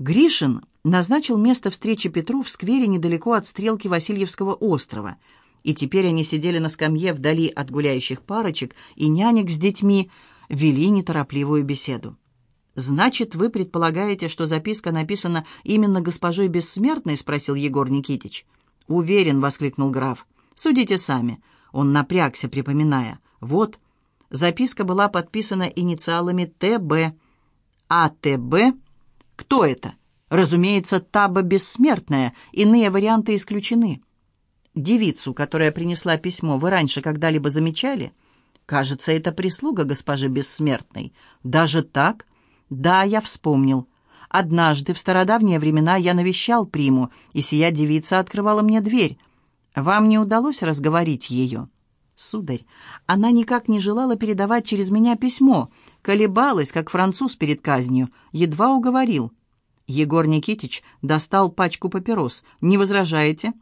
Гришин назначил место встречи Петру в сквере недалеко от стрелки Васильевского острова, и теперь они сидели на скамье вдали от гуляющих парочек и нянек с детьми, вели неторопливую беседу. «Значит, вы предполагаете, что записка написана именно госпожой Бессмертной?» — спросил Егор Никитич. «Уверен», — воскликнул граф. «Судите сами». Он напрягся, припоминая. «Вот, записка была подписана инициалами Т.Б. А Т.Б. Кто это? Разумеется, Таба Бессмертная, иные варианты исключены». «Девицу, которая принесла письмо, вы раньше когда-либо замечали?» «Кажется, это прислуга госпожи Бессмертной». «Даже так?» «Да, я вспомнил. Однажды, в стародавние времена, я навещал приму, и сия девица открывала мне дверь. Вам не удалось разговорить ее?» «Сударь, она никак не желала передавать через меня письмо, колебалась, как француз перед казнью, едва уговорил». Егор Никитич достал пачку папирос. «Не возражаете?»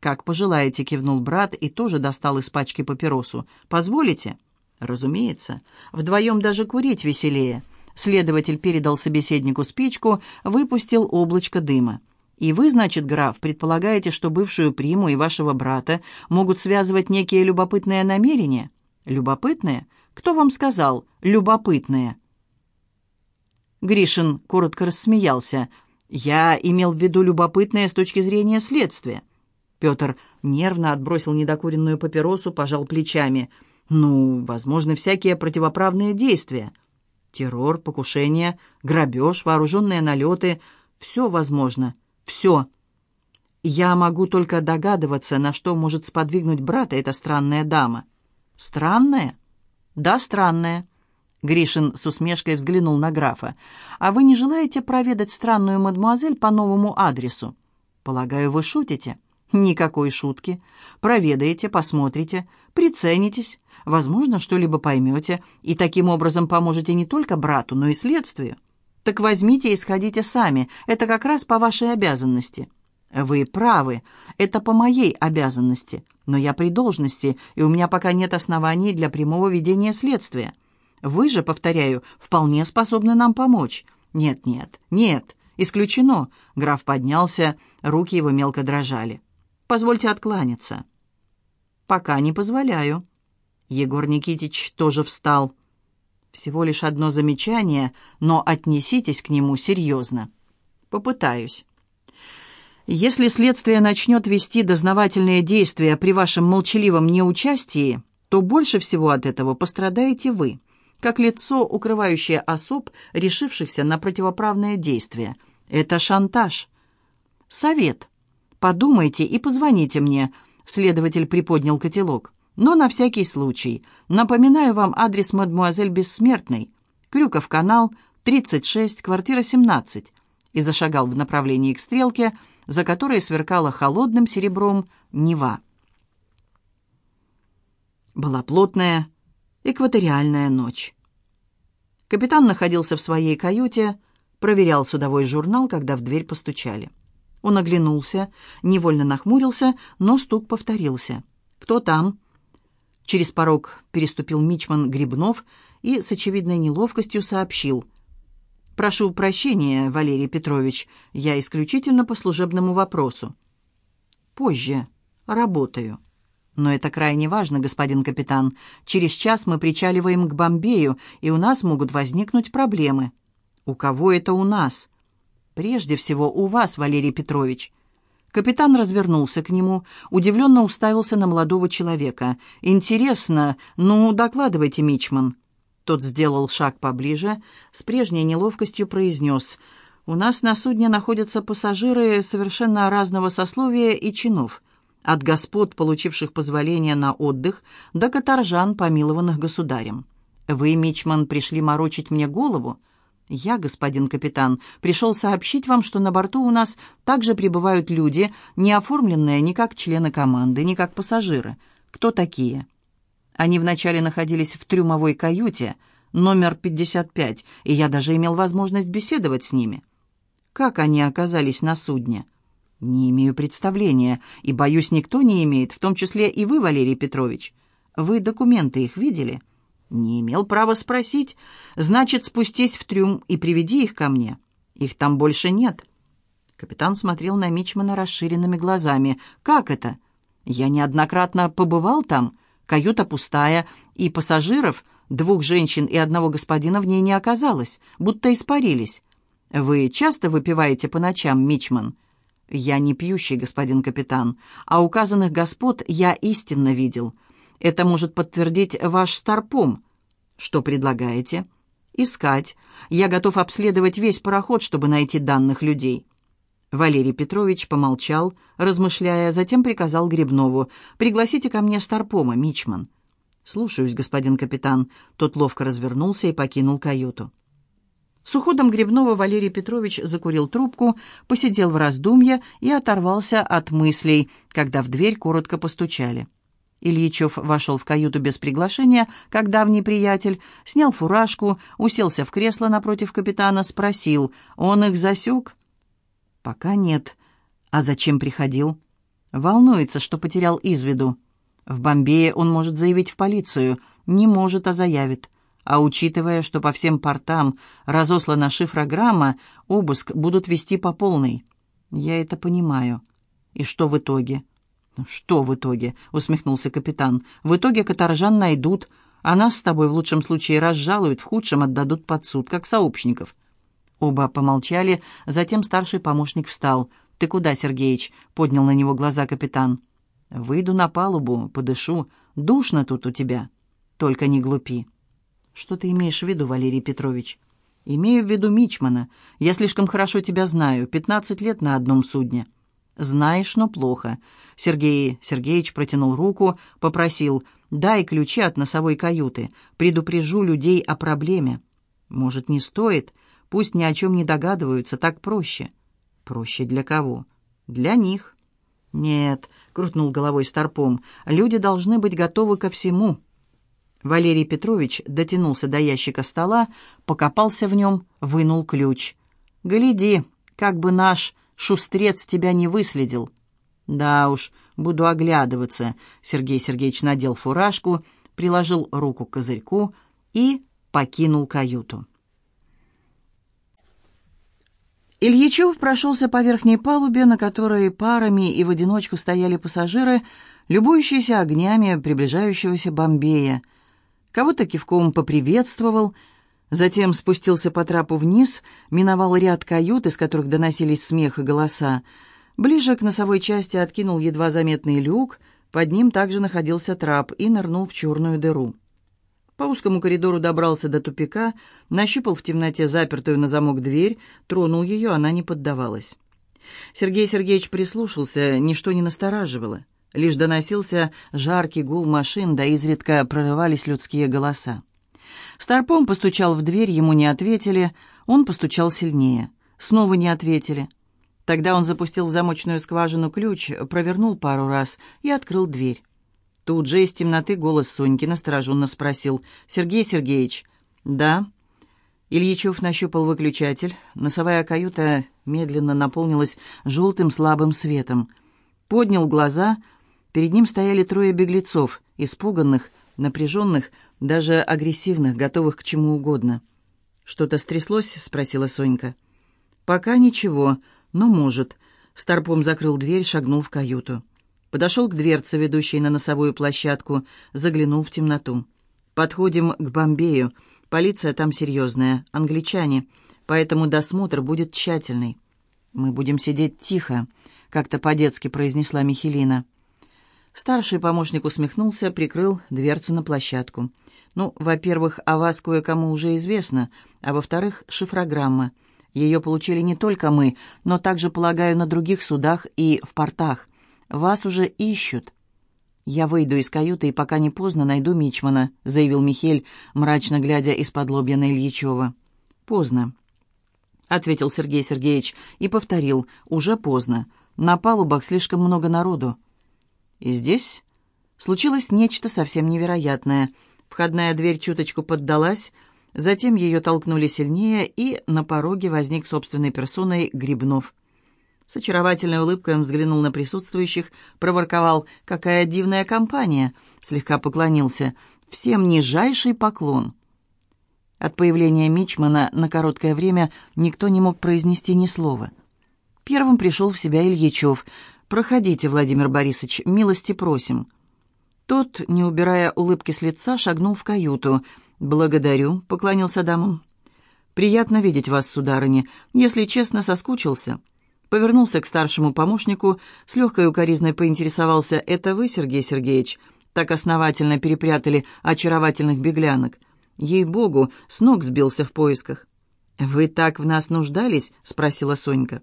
«Как пожелаете», — кивнул брат и тоже достал из пачки папиросу. «Позволите?» «Разумеется. Вдвоем даже курить веселее». Следователь передал собеседнику спичку, выпустил облачко дыма. «И вы, значит, граф, предполагаете, что бывшую приму и вашего брата могут связывать некие любопытные намерения?» «Любопытные? Кто вам сказал «любопытные»?» Гришин коротко рассмеялся. «Я имел в виду любопытное с точки зрения следствия». Петр нервно отбросил недокуренную папиросу, пожал плечами. «Ну, возможно, всякие противоправные действия». Террор, покушение, грабеж, вооруженные налеты — все возможно. Все. Я могу только догадываться, на что может сподвигнуть брата эта странная дама. Странная? Да, странная. Гришин с усмешкой взглянул на графа. «А вы не желаете проведать странную мадемуазель по новому адресу?» «Полагаю, вы шутите?» Никакой шутки. Проведаете, посмотрите, приценитесь, возможно, что-либо поймете, и таким образом поможете не только брату, но и следствию. Так возьмите и сходите сами, это как раз по вашей обязанности. Вы правы, это по моей обязанности, но я при должности, и у меня пока нет оснований для прямого ведения следствия. Вы же, повторяю, вполне способны нам помочь. Нет, нет, нет, исключено. Граф поднялся, руки его мелко дрожали. Позвольте откланяться». «Пока не позволяю». Егор Никитич тоже встал. «Всего лишь одно замечание, но отнеситесь к нему серьезно». «Попытаюсь». «Если следствие начнет вести дознавательные действия при вашем молчаливом неучастии, то больше всего от этого пострадаете вы, как лицо, укрывающее особ, решившихся на противоправное действие. Это шантаж. Совет. Подумайте и позвоните мне». Следователь приподнял котелок. «Но на всякий случай. Напоминаю вам адрес мадмуазель Бессмертной. Крюков канал, 36, квартира 17». И зашагал в направлении к стрелке, за которой сверкала холодным серебром Нева. Была плотная, экваториальная ночь. Капитан находился в своей каюте, проверял судовой журнал, когда в дверь постучали. Он оглянулся, невольно нахмурился, но стук повторился. «Кто там?» Через порог переступил мичман Грибнов и с очевидной неловкостью сообщил. «Прошу прощения, Валерий Петрович, я исключительно по служебному вопросу». «Позже. Работаю». «Но это крайне важно, господин капитан. Через час мы причаливаем к Бомбею, и у нас могут возникнуть проблемы». «У кого это у нас?» «Прежде всего у вас, Валерий Петрович». Капитан развернулся к нему, удивленно уставился на молодого человека. «Интересно, ну, докладывайте, Мичман». Тот сделал шаг поближе, с прежней неловкостью произнес. «У нас на судне находятся пассажиры совершенно разного сословия и чинов. От господ, получивших позволение на отдых, до каторжан, помилованных государем. Вы, Мичман, пришли морочить мне голову?» «Я, господин капитан, пришел сообщить вам, что на борту у нас также прибывают люди, не оформленные ни как члены команды, ни как пассажиры. Кто такие?» Они вначале находились в трюмовой каюте, номер 55, и я даже имел возможность беседовать с ними. Как они оказались на судне? Не имею представления, и, боюсь, никто не имеет, в том числе и вы, Валерий Петрович. Вы документы их видели?» «Не имел права спросить. Значит, спустись в трюм и приведи их ко мне». Их там больше нет». Капитан смотрел на Мичмана расширенными глазами. «Как это? Я неоднократно побывал там. Каюта пустая, и пассажиров, двух женщин и одного господина в ней не оказалось, будто испарились. Вы часто выпиваете по ночам, Мичман?» «Я не пьющий, господин капитан, а указанных господ я истинно видел. Это может подтвердить ваш старпом. Что предлагаете?» «Искать. Я готов обследовать весь пароход, чтобы найти данных людей». Валерий Петрович помолчал, размышляя, затем приказал Грибнову «Пригласите ко мне Старпома, Мичман». «Слушаюсь, господин капитан». Тот ловко развернулся и покинул каюту. С уходом Грибнова Валерий Петрович закурил трубку, посидел в раздумье и оторвался от мыслей, когда в дверь коротко постучали. Ильичев вошел в каюту без приглашения, как давний приятель, снял фуражку, уселся в кресло напротив капитана, спросил, он их засек? «Пока нет. А зачем приходил?» «Волнуется, что потерял из виду. В Бомбее он может заявить в полицию. Не может, а заявит. А учитывая, что по всем портам разослана шифрограмма, обыск будут вести по полной. Я это понимаю. И что в итоге?» «Что в итоге?» — усмехнулся капитан. «В итоге каторжан найдут, а нас с тобой в лучшем случае разжалуют, в худшем отдадут под суд, как сообщников. Оба помолчали, затем старший помощник встал. «Ты куда, Сергеич?» — поднял на него глаза капитан. «Выйду на палубу, подышу. Душно тут у тебя. Только не глупи». «Что ты имеешь в виду, Валерий Петрович?» «Имею в виду Мичмана. Я слишком хорошо тебя знаю. Пятнадцать лет на одном судне». «Знаешь, но плохо». Сергей Сергеевич протянул руку, попросил «Дай ключи от носовой каюты. Предупрежу людей о проблеме». «Может, не стоит?» Пусть ни о чем не догадываются, так проще. Проще для кого? Для них. Нет, крутнул головой старпом, люди должны быть готовы ко всему. Валерий Петрович дотянулся до ящика стола, покопался в нем, вынул ключ. «Гляди, как бы наш шустрец тебя не выследил». «Да уж, буду оглядываться», — Сергей Сергеевич надел фуражку, приложил руку к козырьку и покинул каюту. Ильичев прошелся по верхней палубе, на которой парами и в одиночку стояли пассажиры, любующиеся огнями приближающегося Бомбея. Кого-то кивком поприветствовал, затем спустился по трапу вниз, миновал ряд кают, из которых доносились смех и голоса. Ближе к носовой части откинул едва заметный люк, под ним также находился трап и нырнул в черную дыру. По узкому коридору добрался до тупика, нащупал в темноте запертую на замок дверь, тронул ее, она не поддавалась. Сергей Сергеевич прислушался, ничто не настораживало. Лишь доносился жаркий гул машин, да изредка прорывались людские голоса. Старпом постучал в дверь, ему не ответили, он постучал сильнее. Снова не ответили. Тогда он запустил в замочную скважину ключ, провернул пару раз и открыл дверь. Тут же из темноты голос Соньки настороженно спросил. «Сергей Сергеевич?» «Да». Ильичев нащупал выключатель. Носовая каюта медленно наполнилась желтым слабым светом. Поднял глаза. Перед ним стояли трое беглецов, испуганных, напряженных, даже агрессивных, готовых к чему угодно. «Что-то стряслось?» — спросила Сонька. «Пока ничего, но может». Старпом закрыл дверь, шагнул в каюту. Подошел к дверце, ведущей на носовую площадку, заглянул в темноту. «Подходим к Бомбею. Полиция там серьезная, англичане, поэтому досмотр будет тщательный». «Мы будем сидеть тихо», — как-то по-детски произнесла Михелина. Старший помощник усмехнулся, прикрыл дверцу на площадку. «Ну, во-первых, о вас кое-кому уже известно, а во-вторых, шифрограмма. Ее получили не только мы, но также, полагаю, на других судах и в портах. Вас уже ищут». «Я выйду из каюты и пока не поздно найду Мичмана», — заявил Михель, мрачно глядя из-под лобья на Ильичева. «Поздно», — ответил Сергей Сергеевич и повторил. «Уже поздно. На палубах слишком много народу». И здесь случилось нечто совсем невероятное. Входная дверь чуточку поддалась, затем ее толкнули сильнее, и на пороге возник собственной персоной Грибнов. С очаровательной улыбкой он взглянул на присутствующих, проворковал «Какая дивная компания!» слегка поклонился. «Всем нижайший поклон!» От появления Мичмана на короткое время никто не мог произнести ни слова. Первым пришел в себя Ильичев. «Проходите, Владимир Борисович, милости просим». Тот, не убирая улыбки с лица, шагнул в каюту. «Благодарю», — поклонился дамам. «Приятно видеть вас, сударыня. Если честно, соскучился». Повернулся к старшему помощнику, с легкой укоризной поинтересовался, «Это вы, Сергей Сергеевич?» Так основательно перепрятали очаровательных беглянок. Ей-богу, с ног сбился в поисках. «Вы так в нас нуждались?» — спросила Сонька.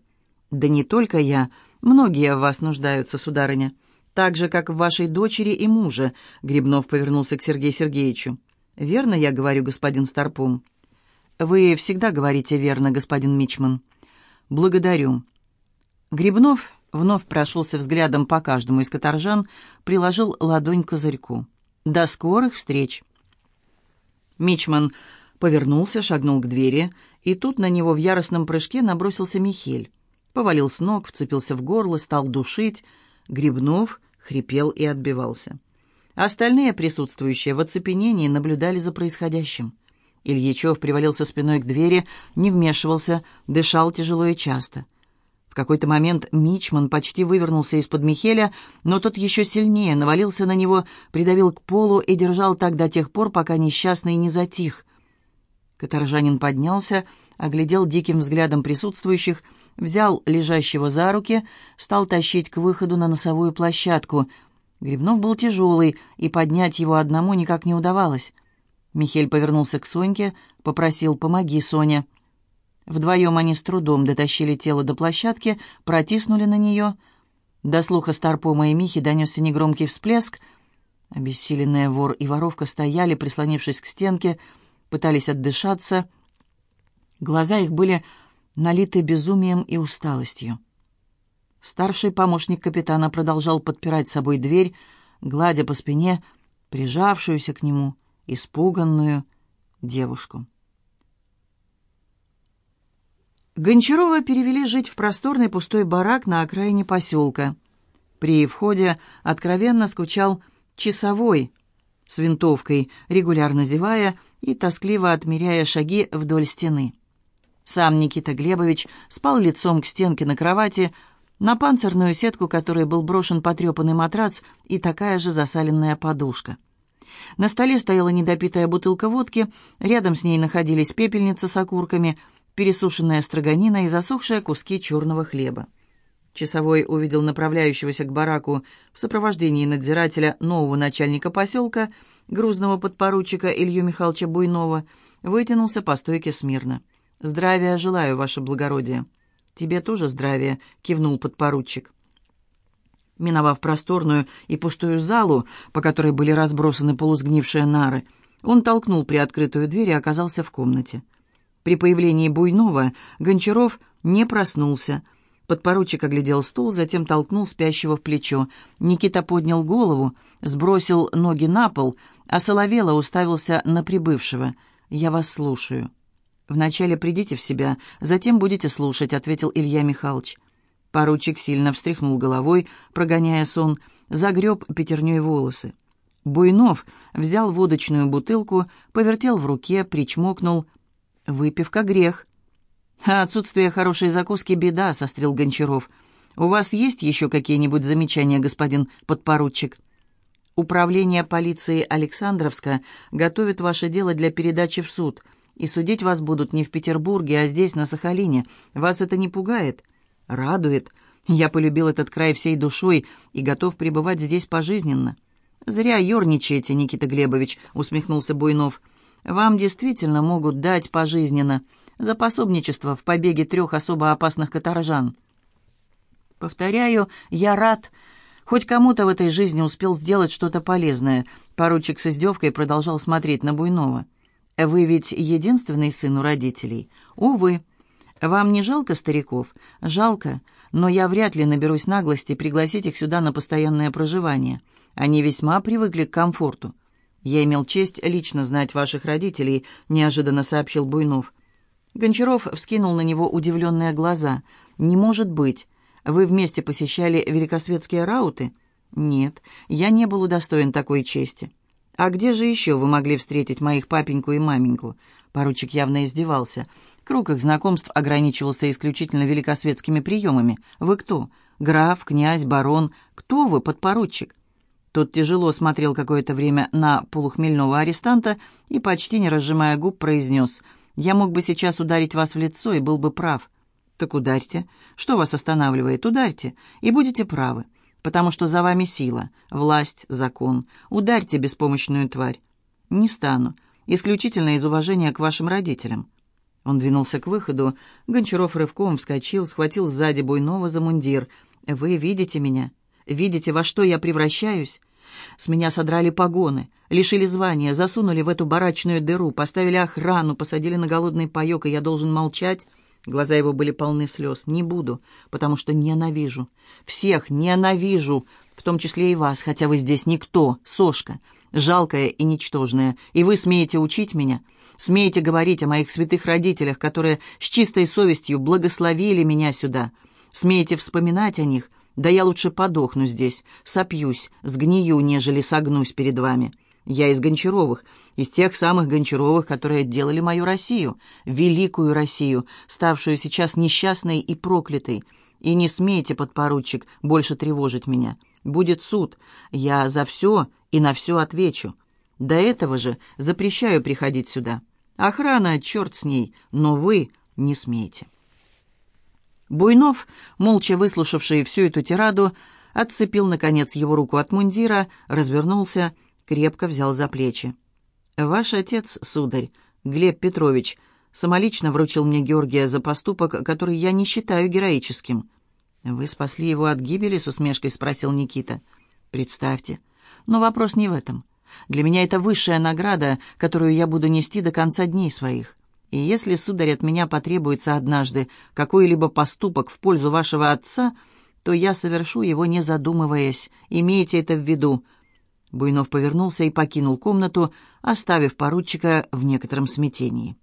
«Да не только я. Многие в вас нуждаются, сударыня. Так же, как в вашей дочери и муже», — Грибнов повернулся к Сергею Сергеевичу. «Верно я говорю, господин Старпом?» «Вы всегда говорите верно, господин Мичман». «Благодарю». Грибнов вновь прошелся взглядом по каждому из каторжан, приложил ладонь к козырьку. «До скорых встреч!» Мичман повернулся, шагнул к двери, и тут на него в яростном прыжке набросился Михель. Повалил с ног, вцепился в горло, стал душить. Грибнов хрипел и отбивался. Остальные присутствующие в оцепенении наблюдали за происходящим. Ильичев привалился спиной к двери, не вмешивался, дышал тяжело и часто. В какой-то момент Мичман почти вывернулся из-под Михеля, но тот еще сильнее навалился на него, придавил к полу и держал так до тех пор, пока несчастный не затих. Каторжанин поднялся, оглядел диким взглядом присутствующих, взял лежащего за руки, стал тащить к выходу на носовую площадку. Грибнов был тяжелый, и поднять его одному никак не удавалось. Михель повернулся к Соньке, попросил «помоги, Соня». Вдвоем они с трудом дотащили тело до площадки, протиснули на нее. До слуха Старпома и Михи донесся негромкий всплеск. Обессиленные вор и воровка стояли, прислонившись к стенке, пытались отдышаться. Глаза их были налиты безумием и усталостью. Старший помощник капитана продолжал подпирать собой дверь, гладя по спине прижавшуюся к нему, испуганную девушку. Гончарова перевели жить в просторный пустой барак на окраине поселка. При входе откровенно скучал часовой с винтовкой, регулярно зевая и тоскливо отмеряя шаги вдоль стены. Сам Никита Глебович спал лицом к стенке на кровати, на панцирную сетку которой был брошен потрепанный матрац и такая же засаленная подушка. На столе стояла недопитая бутылка водки, рядом с ней находились пепельница с окурками — пересушенная строганина и засохшие куски черного хлеба. Часовой увидел направляющегося к бараку в сопровождении надзирателя нового начальника поселка, грузного подпоручика Илью Михайловича Буйнова, вытянулся по стойке смирно. «Здравия желаю, ваше благородие». «Тебе тоже здравия», — кивнул подпоручик. Миновав просторную и пустую залу, по которой были разбросаны полусгнившие нары, он толкнул приоткрытую дверь и оказался в комнате. При появлении Буйнова Гончаров не проснулся. Подпоручик оглядел стул, затем толкнул спящего в плечо. Никита поднял голову, сбросил ноги на пол, а Соловела уставился на прибывшего. «Я вас слушаю». «Вначале придите в себя, затем будете слушать», — ответил Илья Михайлович. Поручик сильно встряхнул головой, прогоняя сон, загреб пятерней волосы. Буйнов взял водочную бутылку, повертел в руке, причмокнул — «Выпивка — грех». «А отсутствие хорошей закуски — беда», — сострил Гончаров. «У вас есть еще какие-нибудь замечания, господин подпоручик?» «Управление полиции Александровска готовит ваше дело для передачи в суд, и судить вас будут не в Петербурге, а здесь, на Сахалине. Вас это не пугает?» «Радует. Я полюбил этот край всей душой и готов пребывать здесь пожизненно». «Зря ерничаете, Никита Глебович», — усмехнулся Буйнов. Вам действительно могут дать пожизненно за пособничество в побеге трех особо опасных каторжан. Повторяю, я рад. Хоть кому-то в этой жизни успел сделать что-то полезное. Поручик с издевкой продолжал смотреть на Буйнова. Вы ведь единственный сын у родителей? Увы. Вам не жалко стариков? Жалко, но я вряд ли наберусь наглости пригласить их сюда на постоянное проживание. Они весьма привыкли к комфорту. «Я имел честь лично знать ваших родителей», — неожиданно сообщил Буйнов. Гончаров вскинул на него удивленные глаза. «Не может быть. Вы вместе посещали великосветские рауты?» «Нет, я не был удостоен такой чести». «А где же еще вы могли встретить моих папеньку и маменьку?» Поручик явно издевался. Круг их знакомств ограничивался исключительно великосветскими приемами. «Вы кто? Граф, князь, барон? Кто вы, подпоручик?» Тот тяжело смотрел какое-то время на полухмельного арестанта и, почти не разжимая губ, произнес «Я мог бы сейчас ударить вас в лицо и был бы прав». «Так ударьте. Что вас останавливает? Ударьте, и будете правы, потому что за вами сила, власть, закон. Ударьте беспомощную тварь». «Не стану. Исключительно из уважения к вашим родителям». Он двинулся к выходу. Гончаров рывком вскочил, схватил сзади Буйнова за мундир. «Вы видите меня? Видите, во что я превращаюсь? С меня содрали погоны, лишили звания, засунули в эту барачную дыру, поставили охрану, посадили на голодный паёк, и я должен молчать?» Глаза его были полны слез. «Не буду, потому что ненавижу. Всех ненавижу, в том числе и вас, хотя вы здесь никто, сошка, жалкая и ничтожная, и вы смеете учить меня?» Смеете говорить о моих святых родителях, которые с чистой совестью благословили меня сюда? Смеете вспоминать о них? Да я лучше подохну здесь, сопьюсь, сгнию, нежели согнусь перед вами. Я из Гончаровых, из тех самых Гончаровых, которые делали мою Россию, великую Россию, ставшую сейчас несчастной и проклятой. И не смейте, подпоручик, больше тревожить меня. Будет суд. Я за все и на все отвечу. До этого же запрещаю приходить сюда. Охрана, черт с ней, но вы не смеете. Буйнов, молча выслушавший всю эту тираду, отцепил, наконец, его руку от мундира, развернулся, крепко взял за плечи. «Ваш отец, сударь, Глеб Петрович, самолично вручил мне Георгия за поступок, который я не считаю героическим». «Вы спасли его от гибели?» — с усмешкой спросил Никита. «Представьте. Но вопрос не в этом. Для меня это высшая награда, которую я буду нести до конца дней своих. И если, сударь, от меня потребуется однажды какой-либо поступок в пользу вашего отца, то я совершу его, не задумываясь. Имейте это в виду». Буйнов повернулся и покинул комнату, оставив поручика в некотором смятении.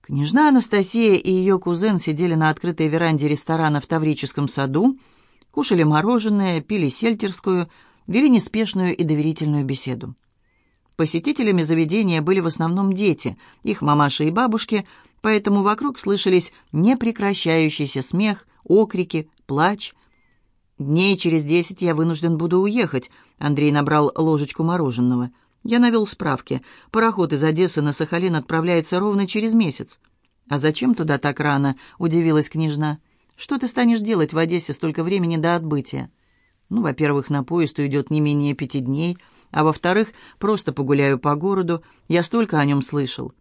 Княжна Анастасия и ее кузен сидели на открытой веранде ресторана в Таврическом саду, кушали мороженое, пили сельтерскую – вели неспешную и доверительную беседу. Посетителями заведения были в основном дети, их мамаши и бабушки, поэтому вокруг слышались непрекращающийся смех, окрики, плач. «Дней через десять я вынужден буду уехать», — Андрей набрал ложечку мороженого. Я навел справки. Пароход из Одессы на Сахалин отправляется ровно через месяц. «А зачем туда так рано?» — удивилась княжна. «Что ты станешь делать в Одессе столько времени до отбытия?» Ну, во-первых, на поезд уйдет не менее пяти дней, а во-вторых, просто погуляю по городу. Я столько о нем слышал.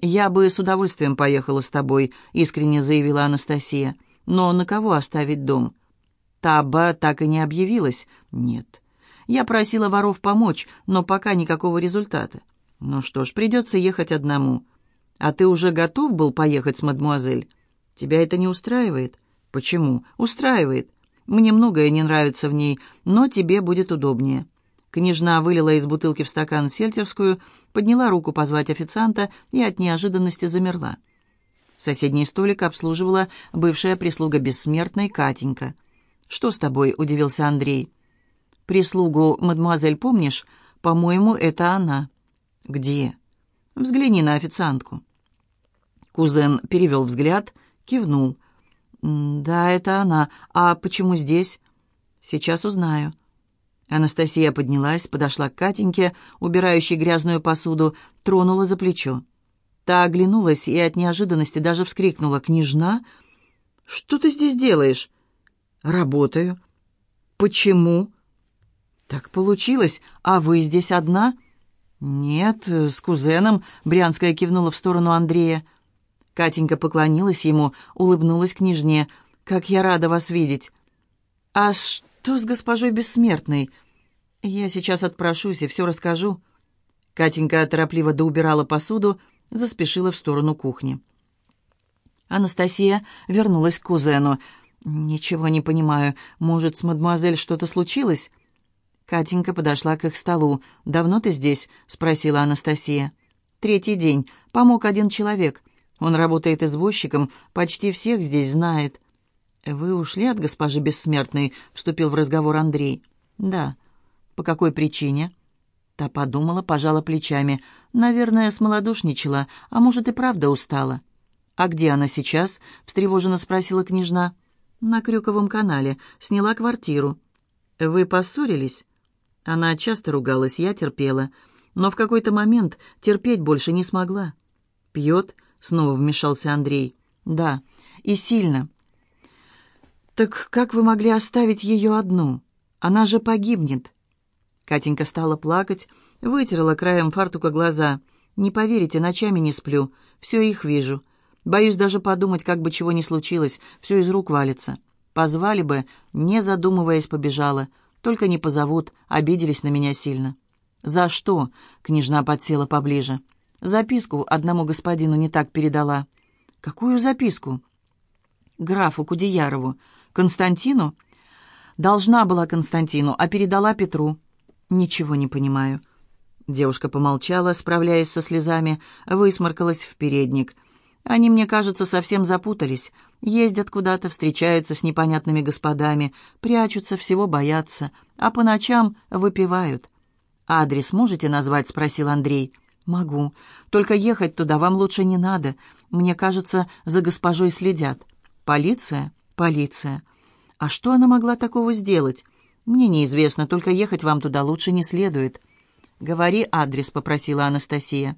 «Я бы с удовольствием поехала с тобой», — искренне заявила Анастасия. «Но на кого оставить дом?» Таба так и не объявилась. «Нет». Я просила воров помочь, но пока никакого результата. Ну что ж, придется ехать одному. А ты уже готов был поехать с мадмуазель? Тебя это не устраивает? Почему? Устраивает. Мне многое не нравится в ней, но тебе будет удобнее». Княжна вылила из бутылки в стакан сельтерскую, подняла руку позвать официанта и от неожиданности замерла. Соседний столик обслуживала бывшая прислуга бессмертной Катенька. «Что с тобой?» — удивился Андрей. «Прислугу, мадемуазель, помнишь? По-моему, это она». «Где?» «Взгляни на официантку». Кузен перевел взгляд, кивнул. «Да, это она. А почему здесь?» «Сейчас узнаю». Анастасия поднялась, подошла к Катеньке, убирающей грязную посуду, тронула за плечо. Та оглянулась и от неожиданности даже вскрикнула. «Княжна? Что ты здесь делаешь?» «Работаю». «Почему?» «Так получилось. А вы здесь одна?» «Нет, с кузеном», — Брянская кивнула в сторону Андрея. Катенька поклонилась ему, улыбнулась княжне. «Как я рада вас видеть!» «А что с госпожой Бессмертной?» «Я сейчас отпрошусь и все расскажу». Катенька торопливо доубирала посуду, заспешила в сторону кухни. Анастасия вернулась к кузену. «Ничего не понимаю. Может, с мадемуазель что-то случилось?» Катенька подошла к их столу. «Давно ты здесь?» — спросила Анастасия. «Третий день. Помог один человек. Он работает извозчиком, почти всех здесь знает». «Вы ушли от госпожи Бессмертной?» — вступил в разговор Андрей. «Да». «По какой причине?» Та подумала, пожала плечами. Наверное, смолодушничала, а может и правда устала. «А где она сейчас?» — встревоженно спросила княжна. «На Крюковом канале. Сняла квартиру». «Вы поссорились?» Она часто ругалась, я терпела. Но в какой-то момент терпеть больше не смогла. «Пьет?» — снова вмешался Андрей. «Да, и сильно». «Так как вы могли оставить ее одну? Она же погибнет». Катенька стала плакать, вытерла краем фартука глаза. «Не поверите, ночами не сплю. Все их вижу. Боюсь даже подумать, как бы чего ни случилось. Все из рук валится. Позвали бы, не задумываясь, побежала. Только не позовут, обиделись на меня сильно». «За что?» — княжна подсела поближе. «Записку одному господину не так передала». «Какую записку?» «Графу Кудеярову. Константину?» «Должна была Константину, а передала Петру». «Ничего не понимаю». Девушка помолчала, справляясь со слезами, высморкалась в передник. «Они, мне кажется, совсем запутались. Ездят куда-то, встречаются с непонятными господами, прячутся, всего боятся, а по ночам выпивают». «Адрес можете назвать?» — спросил Андрей. «Могу. Только ехать туда вам лучше не надо. Мне кажется, за госпожой следят». «Полиция?» «Полиция». «А что она могла такого сделать?» «Мне неизвестно, только ехать вам туда лучше не следует». «Говори адрес», — попросила Анастасия.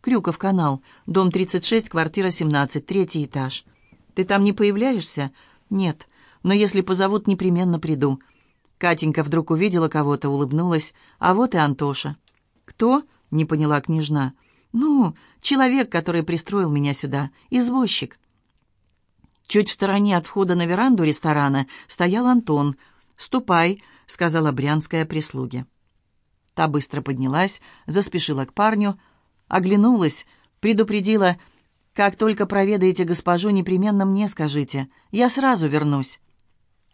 «Крюков канал, дом 36, квартира 17, третий этаж». «Ты там не появляешься?» «Нет, но если позовут, непременно приду». Катенька вдруг увидела кого-то, улыбнулась. «А вот и Антоша». «Кто?» — не поняла княжна. «Ну, человек, который пристроил меня сюда. Извозчик». Чуть в стороне от входа на веранду ресторана стоял Антон — «Ступай», — сказала брянская прислуге. Та быстро поднялась, заспешила к парню, оглянулась, предупредила, «Как только проведаете госпожу, непременно мне скажите. Я сразу вернусь».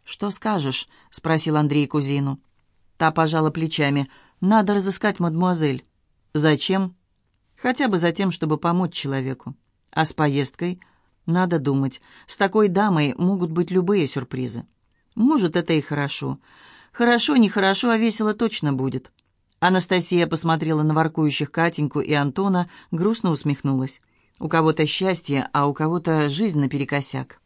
«Что скажешь?» — спросил Андрей кузину. Та пожала плечами. «Надо разыскать мадмуазель». «Зачем?» «Хотя бы за тем, чтобы помочь человеку. А с поездкой?» «Надо думать. С такой дамой могут быть любые сюрпризы». Может, это и хорошо. Хорошо, нехорошо, а весело точно будет. Анастасия посмотрела на воркующих Катеньку и Антона, грустно усмехнулась. У кого-то счастье, а у кого-то жизнь наперекосяк.